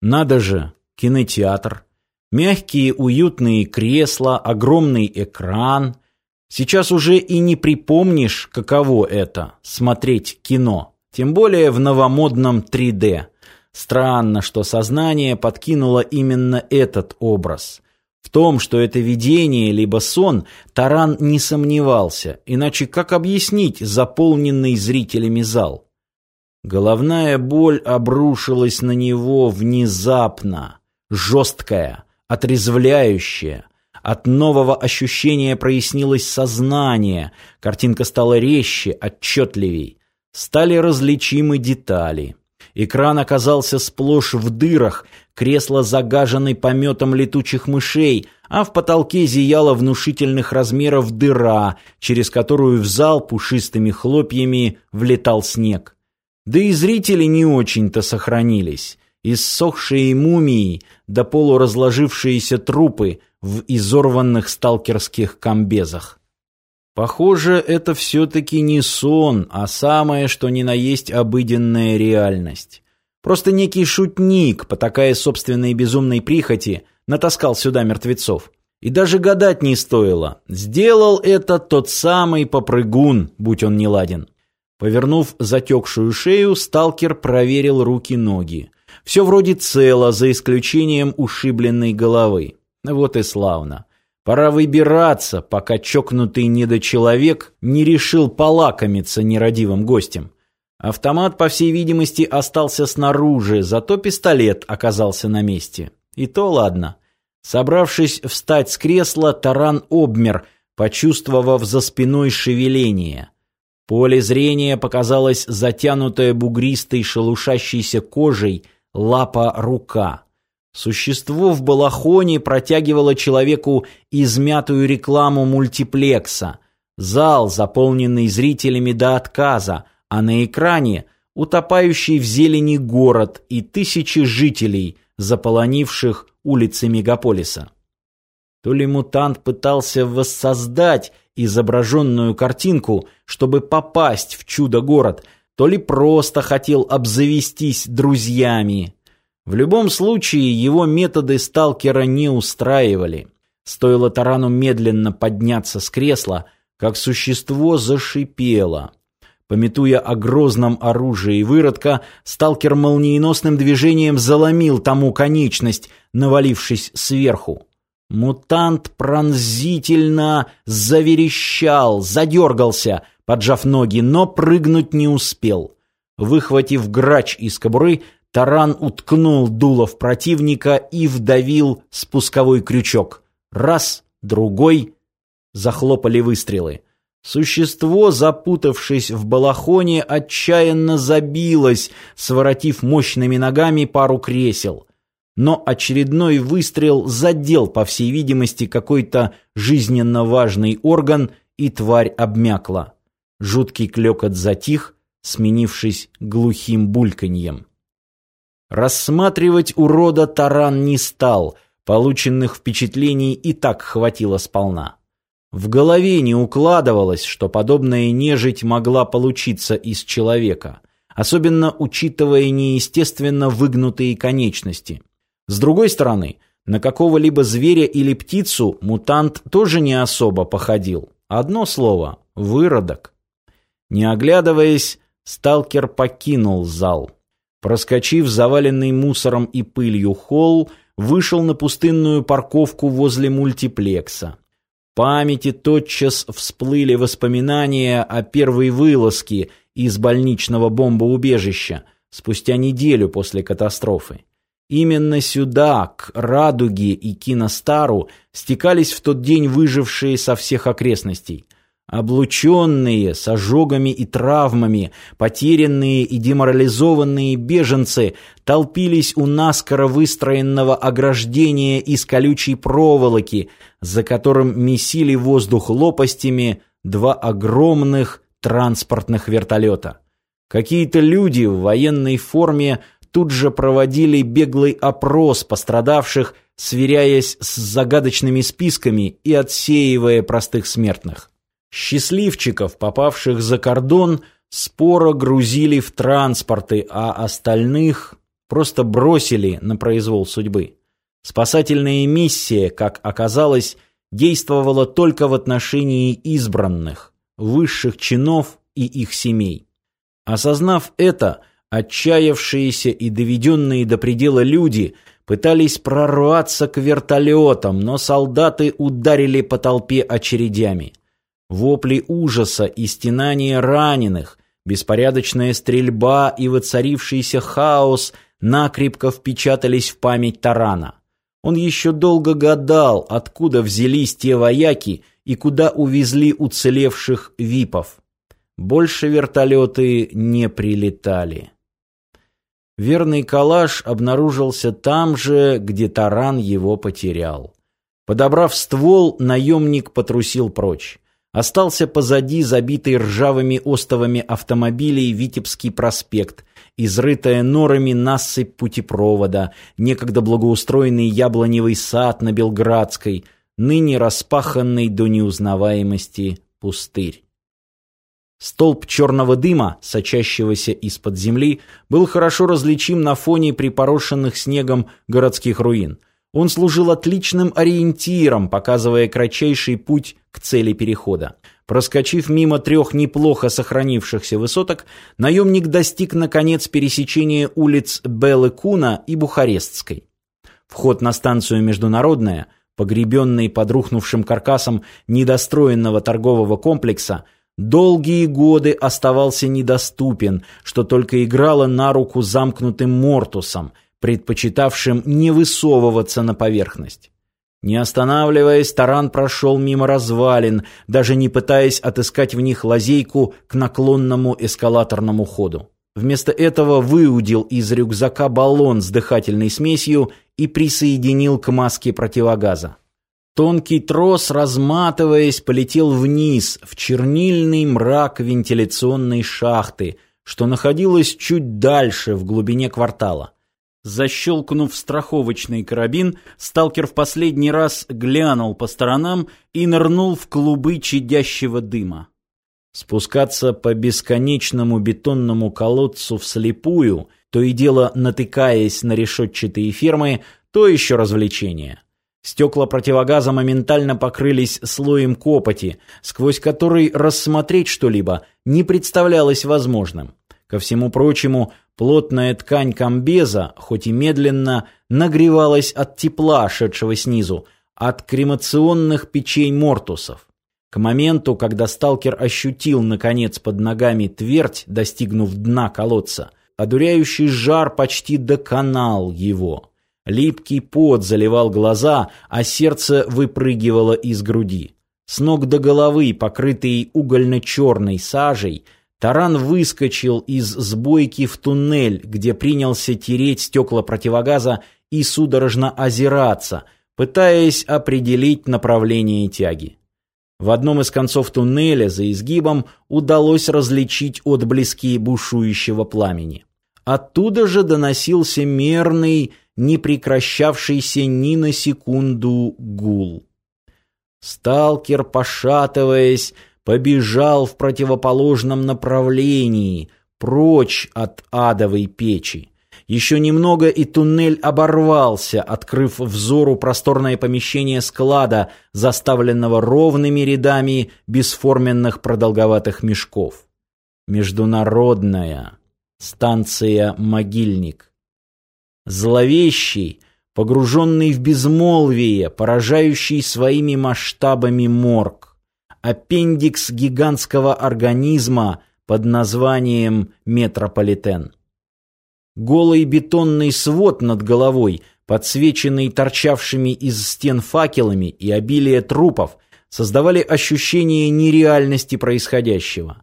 Надо же, кинотеатр. Мягкие уютные кресла, огромный экран. Сейчас уже и не припомнишь, каково это – смотреть кино. Тем более в новомодном 3D. Странно, что сознание подкинуло именно этот образ. В том, что это видение либо сон, Таран не сомневался, иначе как объяснить заполненный зрителями зал? Головная боль обрушилась на него внезапно, жесткая, отрезвляющая. От нового ощущения прояснилось сознание, картинка стала резче, отчетливей. Стали различимы детали. Экран оказался сплошь в дырах, кресло загаженной пометом летучих мышей, а в потолке зияла внушительных размеров дыра, через которую в зал пушистыми хлопьями влетал снег. Да и зрители не очень-то сохранились. Иссохшие мумии да полуразложившиеся трупы в изорванных сталкерских комбезах. Похоже, это все-таки не сон, а самое, что ни на есть обыденная реальность. Просто некий шутник, потакая собственной безумной прихоти, натаскал сюда мертвецов. И даже гадать не стоило. Сделал это тот самый попрыгун, будь он не ладен. Повернув затекшую шею, сталкер проверил руки-ноги. Все вроде цело, за исключением ушибленной головы. Вот и славно. Пора выбираться, пока чокнутый недочеловек не решил полакомиться нерадивым гостем. Автомат, по всей видимости, остался снаружи, зато пистолет оказался на месте. И то ладно. Собравшись встать с кресла, таран обмер, почувствовав за спиной шевеление – поле зрения показалась затянутая бугристой шелушащейся кожей лапа-рука. Существо в балахоне протягивало человеку измятую рекламу мультиплекса. Зал, заполненный зрителями до отказа, а на экране утопающий в зелени город и тысячи жителей, заполонивших улицы мегаполиса. То ли мутант пытался воссоздать изображенную картинку, чтобы попасть в чудо-город, то ли просто хотел обзавестись друзьями. В любом случае, его методы сталкера не устраивали. Стоило Тарану медленно подняться с кресла, как существо зашипело. Пометуя о грозном оружии выродка, сталкер молниеносным движением заломил тому конечность, навалившись сверху. Мутант пронзительно заверещал, задергался, поджав ноги, но прыгнуть не успел. Выхватив грач из кобуры, таран уткнул дуло в противника и вдавил спусковой крючок. Раз, другой. Захлопали выстрелы. Существо, запутавшись в балахоне, отчаянно забилось, своротив мощными ногами пару кресел но очередной выстрел задел, по всей видимости, какой-то жизненно важный орган, и тварь обмякла. Жуткий клёкот затих, сменившись глухим бульканьем. Рассматривать урода таран не стал, полученных впечатлений и так хватило сполна. В голове не укладывалось, что подобная нежить могла получиться из человека, особенно учитывая неестественно выгнутые конечности. С другой стороны, на какого-либо зверя или птицу мутант тоже не особо походил. Одно слово – выродок. Не оглядываясь, сталкер покинул зал. Проскочив заваленный мусором и пылью холл, вышел на пустынную парковку возле мультиплекса. В памяти тотчас всплыли воспоминания о первой вылазке из больничного бомбоубежища спустя неделю после катастрофы. Именно сюда, к Радуге и Киностару, стекались в тот день выжившие со всех окрестностей. Облученные, с ожогами и травмами, потерянные и деморализованные беженцы толпились у наскоро выстроенного ограждения из колючей проволоки, за которым месили воздух лопастями два огромных транспортных вертолета. Какие-то люди в военной форме тут же проводили беглый опрос пострадавших, сверяясь с загадочными списками и отсеивая простых смертных. Счастливчиков, попавших за кордон, споро грузили в транспорты, а остальных... просто бросили на произвол судьбы. Спасательная миссия, как оказалось, действовала только в отношении избранных, высших чинов и их семей. Осознав это, отчаявшиеся и доведенные до предела люди пытались прорваться к вертолетам, но солдаты ударили по толпе очередями. Вопли ужаса и стенания раненых, беспорядочная стрельба и воцарившийся хаос накрепко впечатались в память Тарана. Он еще долго гадал, откуда взялись те вояки и куда увезли уцелевших випов. Больше вертолеты не прилетали. Верный калаш обнаружился там же, где таран его потерял. Подобрав ствол, наемник потрусил прочь. Остался позади забитый ржавыми остовами автомобилей Витебский проспект, изрытая норами насыпь путепровода, некогда благоустроенный яблоневый сад на Белградской, ныне распаханный до неузнаваемости пустырь. Столб черного дыма, сочащегося из-под земли, был хорошо различим на фоне припорошенных снегом городских руин. Он служил отличным ориентиром, показывая кратчайший путь к цели перехода. Проскочив мимо трех неплохо сохранившихся высоток, наемник достиг, наконец, пересечения улиц Белы-Куна и Бухарестской. Вход на станцию «Международная», погребенный под рухнувшим каркасом недостроенного торгового комплекса, долгие годы оставался недоступен, что только играло на руку замкнутым Мортусом, предпочитавшим не высовываться на поверхность. Не останавливаясь, таран прошел мимо развалин, даже не пытаясь отыскать в них лазейку к наклонному эскалаторному ходу. Вместо этого выудил из рюкзака баллон с дыхательной смесью и присоединил к маске противогаза. Тонкий трос, разматываясь, полетел вниз, в чернильный мрак вентиляционной шахты, что находилась чуть дальше, в глубине квартала. Защелкнув страховочный карабин, сталкер в последний раз глянул по сторонам и нырнул в клубы чадящего дыма. Спускаться по бесконечному бетонному колодцу вслепую, то и дело натыкаясь на решетчатые фермы, то еще развлечение. Стекла противогаза моментально покрылись слоем копоти, сквозь который рассмотреть что-либо не представлялось возможным. Ко всему прочему, плотная ткань комбеза, хоть и медленно, нагревалась от тепла, шедшего снизу, от кремационных печей мортусов. К моменту, когда сталкер ощутил, наконец, под ногами твердь, достигнув дна колодца, одуряющий жар почти доконал его. Липкий пот заливал глаза, а сердце выпрыгивало из груди. С ног до головы, покрытый угольно-черной сажей, Таран выскочил из сбойки в туннель, где принялся тереть стекла противогаза и судорожно озираться, пытаясь определить направление тяги. В одном из концов туннеля за изгибом удалось различить отблески бушующего пламени. Оттуда же доносился мерный, не прекращавшийся ни на секунду гул. Сталкер, пошатываясь, побежал в противоположном направлении, прочь от адовой печи. Еще немного, и туннель оборвался, открыв взору просторное помещение склада, заставленного ровными рядами бесформенных продолговатых мешков. Международная станция «Могильник». Зловещий, погруженный в безмолвие, поражающий своими масштабами морг аппендикс гигантского организма под названием метрополитен. Голый бетонный свод над головой, подсвеченный торчавшими из стен факелами и обилие трупов, создавали ощущение нереальности происходящего.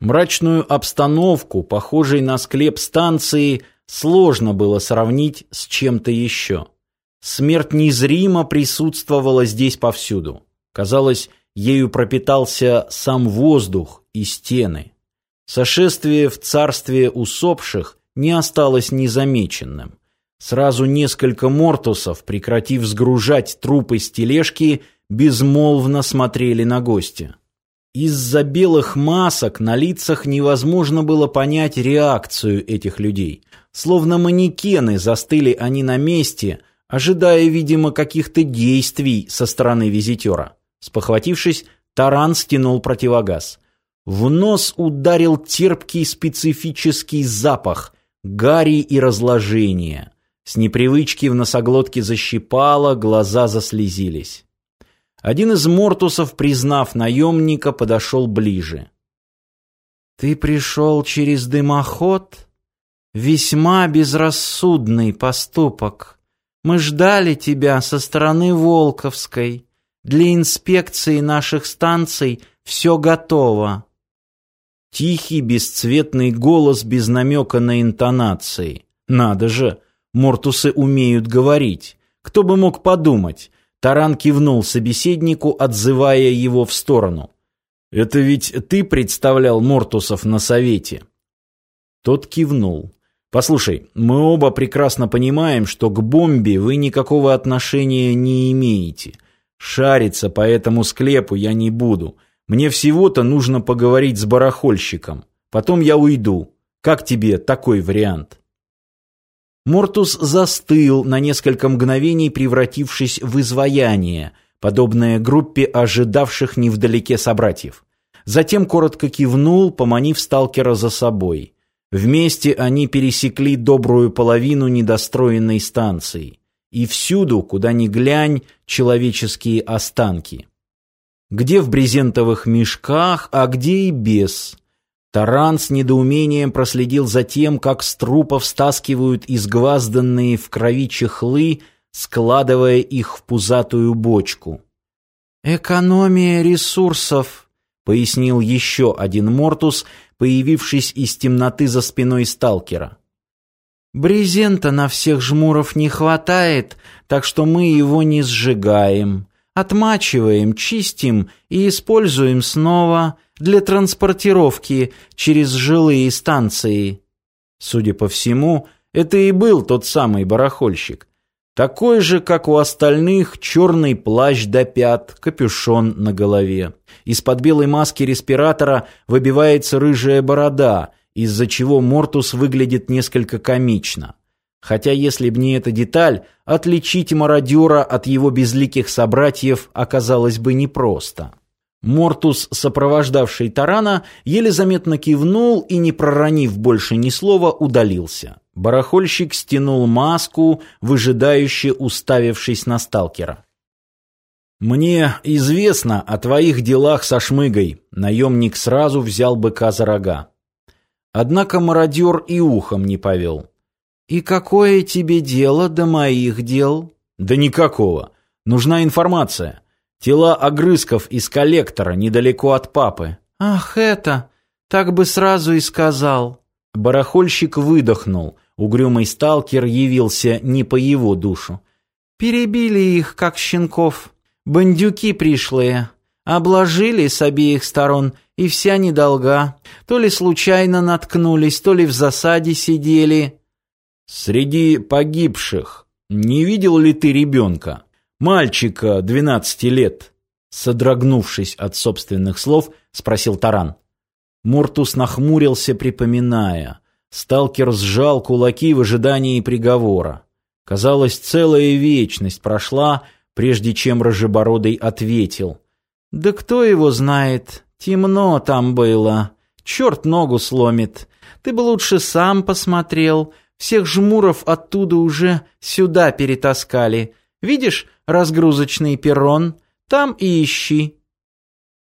Мрачную обстановку, похожей на склеп станции, сложно было сравнить с чем-то еще. Смерть незримо присутствовала здесь повсюду. Казалось, ею пропитался сам воздух и стены. Сошествие в царстве усопших не осталось незамеченным. Сразу несколько мортусов, прекратив сгружать трупы с тележки, безмолвно смотрели на гостя. Из-за белых масок на лицах невозможно было понять реакцию этих людей. Словно манекены застыли они на месте, ожидая, видимо, каких-то действий со стороны визитера. Спохватившись, Таран стянул противогаз. В нос ударил терпкий специфический запах гари и разложения. С непривычки в носоглотке защипало, глаза заслезились. Один из мортусов, признав наемника, подошел ближе. «Ты пришел через дымоход? Весьма безрассудный поступок. Мы ждали тебя со стороны Волковской. Для инспекции наших станций все готово». Тихий, бесцветный голос без намека на интонации. «Надо же, мортусы умеют говорить. Кто бы мог подумать?» Таран кивнул собеседнику, отзывая его в сторону. «Это ведь ты представлял Мортусов на совете?» Тот кивнул. «Послушай, мы оба прекрасно понимаем, что к бомбе вы никакого отношения не имеете. Шариться по этому склепу я не буду. Мне всего-то нужно поговорить с барахольщиком. Потом я уйду. Как тебе такой вариант?» Мортус застыл на несколько мгновений, превратившись в изваяние, подобное группе ожидавших невдалеке собратьев. Затем коротко кивнул, поманив сталкера за собой. Вместе они пересекли добрую половину недостроенной станции. И всюду, куда ни глянь, человеческие останки. Где в брезентовых мешках, а где и без. Таран с недоумением проследил за тем, как с трупов стаскивают изгвазданные в крови чехлы, складывая их в пузатую бочку. «Экономия ресурсов», — пояснил еще один Мортус, появившись из темноты за спиной сталкера. «Брезента на всех жмуров не хватает, так что мы его не сжигаем. Отмачиваем, чистим и используем снова» для транспортировки через жилые станции. Судя по всему, это и был тот самый барахольщик. Такой же, как у остальных, черный плащ до пят, капюшон на голове. Из-под белой маски респиратора выбивается рыжая борода, из-за чего Мортус выглядит несколько комично. Хотя, если б не эта деталь, отличить мародера от его безликих собратьев оказалось бы непросто. Мортус, сопровождавший тарана, еле заметно кивнул и, не проронив больше ни слова, удалился. Барахольщик стянул маску, выжидающе уставившись на сталкера. «Мне известно о твоих делах со шмыгой», — наемник сразу взял быка за рога. Однако мародер и ухом не повел. «И какое тебе дело до моих дел?» «Да никакого. Нужна информация. Тела огрызков из коллектора недалеко от папы. Ах, это! Так бы сразу и сказал. Барахольщик выдохнул. Угрюмый сталкер явился не по его душу. Перебили их, как щенков. Бандюки пришлые. Обложили с обеих сторон, и вся недолга. То ли случайно наткнулись, то ли в засаде сидели. Среди погибших не видел ли ты ребенка? Мальчика, двенадцати лет, содрогнувшись от собственных слов, спросил Таран. Мортус нахмурился, припоминая. Сталкер сжал кулаки в ожидании приговора. Казалось, целая вечность прошла, прежде чем Рожебородый ответил. «Да кто его знает? Темно там было. Черт ногу сломит. Ты бы лучше сам посмотрел. Всех жмуров оттуда уже сюда перетаскали. Видишь, разгрузочный перрон, там и ищи».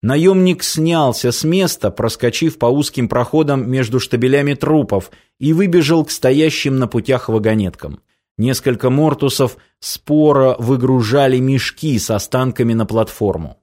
Наемник снялся с места, проскочив по узким проходам между штабелями трупов, и выбежал к стоящим на путях вагонеткам. Несколько мортусов споро выгружали мешки с останками на платформу.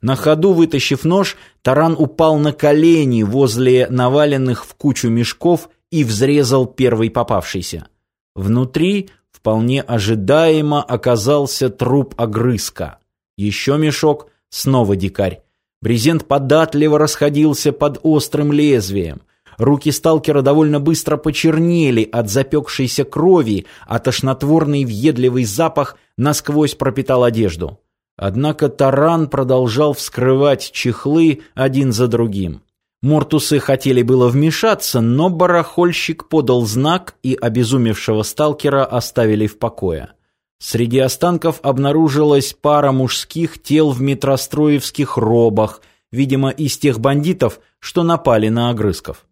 На ходу, вытащив нож, таран упал на колени возле наваленных в кучу мешков и взрезал первый попавшийся. Внутри вполне ожидаемо оказался труп огрызка. Еще мешок, снова дикарь. Брезент податливо расходился под острым лезвием. Руки сталкера довольно быстро почернели от запекшейся крови, а тошнотворный въедливый запах насквозь пропитал одежду. Однако таран продолжал вскрывать чехлы один за другим. Мортусы хотели было вмешаться, но барахольщик подал знак, и обезумевшего сталкера оставили в покое. Среди останков обнаружилась пара мужских тел в метростроевских робах, видимо, из тех бандитов, что напали на огрызков.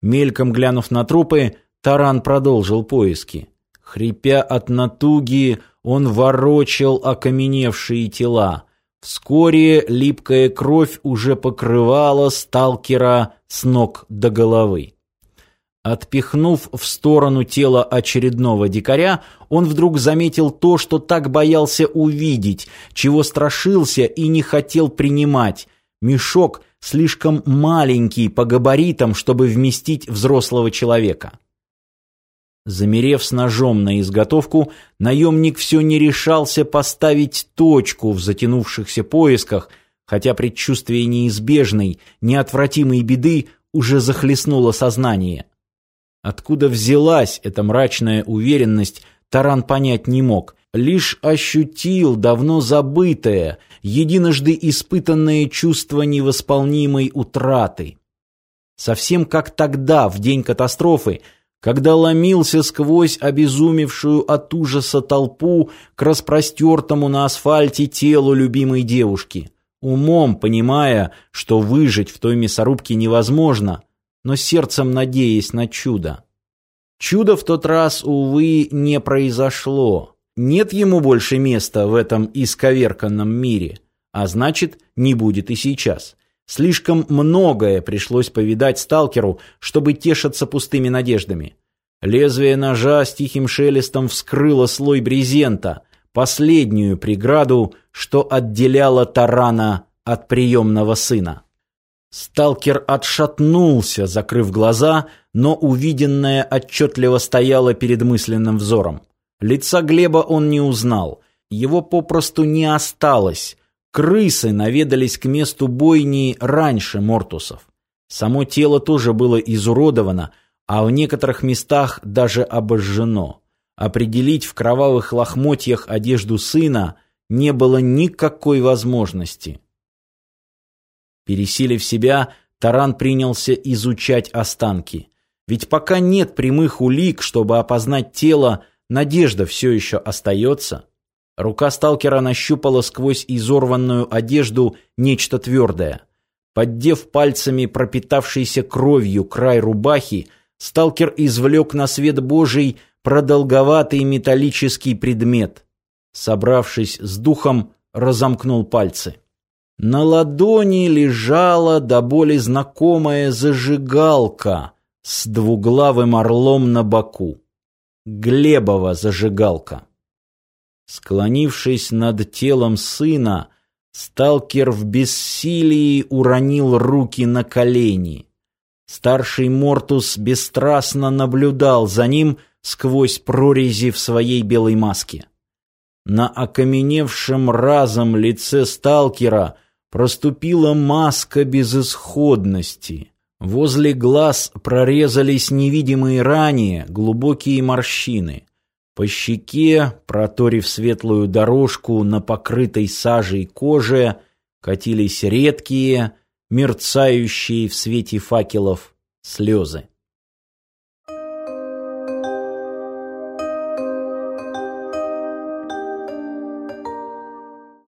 Мельком глянув на трупы, Таран продолжил поиски. Хрипя от натуги, он ворочал окаменевшие тела. Вскоре липкая кровь уже покрывала сталкера с ног до головы. Отпихнув в сторону тело очередного дикаря, он вдруг заметил то, что так боялся увидеть, чего страшился и не хотел принимать. Мешок слишком маленький по габаритам, чтобы вместить взрослого человека. Замерев с ножом на изготовку, наемник все не решался поставить точку в затянувшихся поисках, хотя предчувствие неизбежной, неотвратимой беды уже захлестнуло сознание. Откуда взялась эта мрачная уверенность, Таран понять не мог, лишь ощутил давно забытое, единожды испытанное чувство невосполнимой утраты. Совсем как тогда, в день катастрофы, когда ломился сквозь обезумевшую от ужаса толпу к распростертому на асфальте телу любимой девушки, умом понимая, что выжить в той мясорубке невозможно, но сердцем надеясь на чудо. Чудо в тот раз, увы, не произошло. Нет ему больше места в этом исковерканном мире, а значит, не будет и сейчас. Слишком многое пришлось повидать сталкеру, чтобы тешиться пустыми надеждами. Лезвие ножа с тихим шелестом вскрыло слой брезента, последнюю преграду, что отделяло тарана от приемного сына. Сталкер отшатнулся, закрыв глаза, но увиденное отчетливо стояло перед мысленным взором. Лица Глеба он не узнал, его попросту не осталось, Крысы наведались к месту бойни раньше Мортусов. Само тело тоже было изуродовано, а в некоторых местах даже обожжено. Определить в кровавых лохмотьях одежду сына не было никакой возможности. Пересилив себя, Таран принялся изучать останки. Ведь пока нет прямых улик, чтобы опознать тело, надежда все еще остается. Рука сталкера нащупала сквозь изорванную одежду нечто твердое. Поддев пальцами пропитавшийся кровью край рубахи, сталкер извлек на свет Божий продолговатый металлический предмет. Собравшись с духом, разомкнул пальцы. На ладони лежала до боли знакомая зажигалка с двуглавым орлом на боку. Глебова зажигалка. Склонившись над телом сына, сталкер в бессилии уронил руки на колени. Старший Мортус бесстрастно наблюдал за ним сквозь прорези в своей белой маске. На окаменевшем разом лице сталкера проступила маска безысходности. Возле глаз прорезались невидимые ранее глубокие морщины. По щеке, проторив светлую дорожку на покрытой сажей коже, катились редкие, мерцающие в свете факелов слезы.